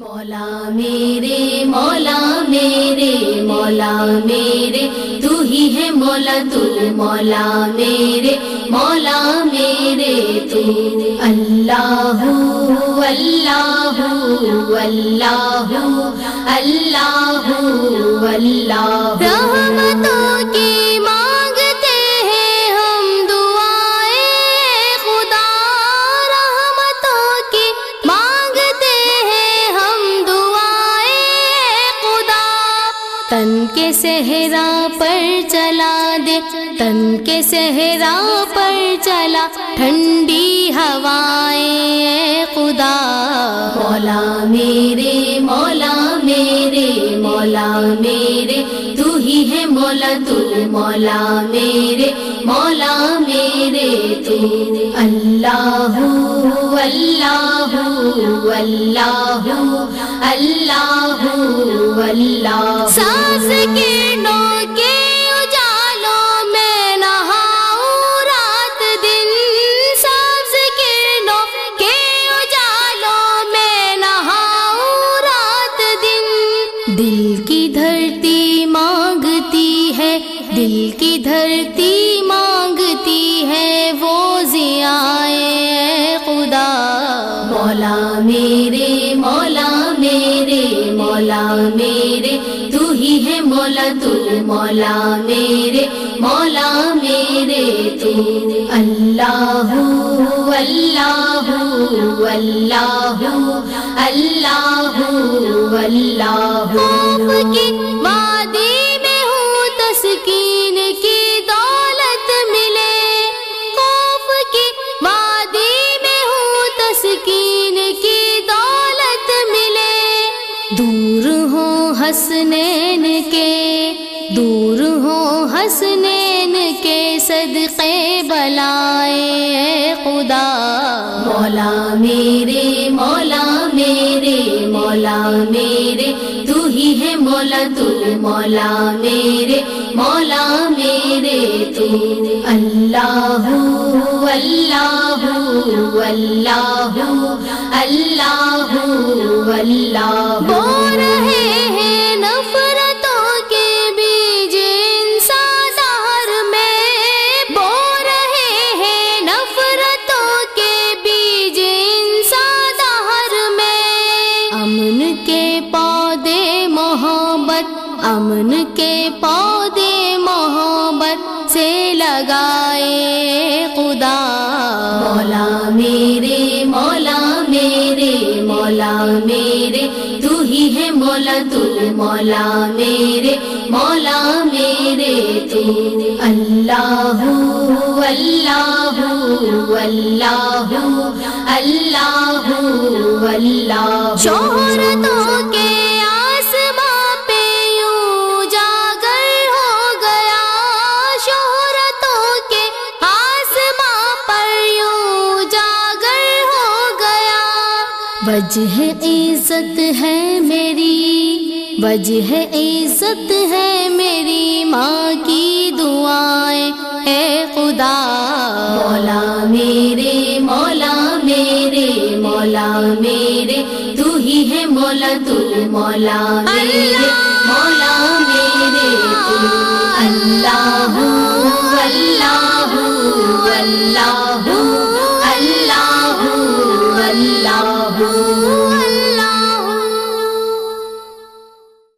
مولا میرے مولا میرے مولا میرے، تو ہی ہے مولا، تو مولا میرے مولا میرے، تو اللہ اللہ اللہ اللہ اللہ رحمتوں کی تن کے صحرا پر چلا دے، تن کے صحرا پر چلا، ٹھنڈی ہوائیں، اے خدا۔ مولا میرے مولا میرے مولا میرے، تو ہی ہے مولا، تو مولا میرے۔ مولا میرے تو۔ اللہ اللہ اللہ اللہ اللہ سانس کرنوں کے اجالوں میں نہاؤں رات دن۔ سانس کرنوں کے اجالوں میں نہاؤں رات دن۔ دل کی دھرتی مانگتی ہے، دل کی دھرتی مولا میرے، تو ہی ہے مولا، تو مولا میرے مولا میرے، تو اللہ اللہ اللہ اللہ اللہ۔ دور ہوں حسنین کے، دور ہوں حسنین کے صدقے بلائے خدا۔ مولا میرے مولا میرے مولا میرے، تو ہی ہے مولا، تو مولا میرے مولا میرے، تو۔ اللہ اللہ اللہ اللہ اللہ۔ بو رہے ہیں نفرتوں کے بیج انسان میں۔ بو رہے ہیں نفرتوں کے بیج انسان میں۔ امن کے پودے محبت، امن کے پودے محبت سے لگائے خدا۔ مولا میرے، مولا مولا میرے، تو ہی ہے مولا، تو مولا میرے مولا میرے تو۔ اللہ اللہ اللہ اللہ اللہ شہرتوں کے وجہ عزت ہے میری، وجہ عزت ہے میری ماں کی دعائیں۔ اے خدا، مولا میرے مولا میرے مولا میرے، تو ہی ہے مولا، تو مولا میرے مولا میرے، تو اللہ اللہ اللہ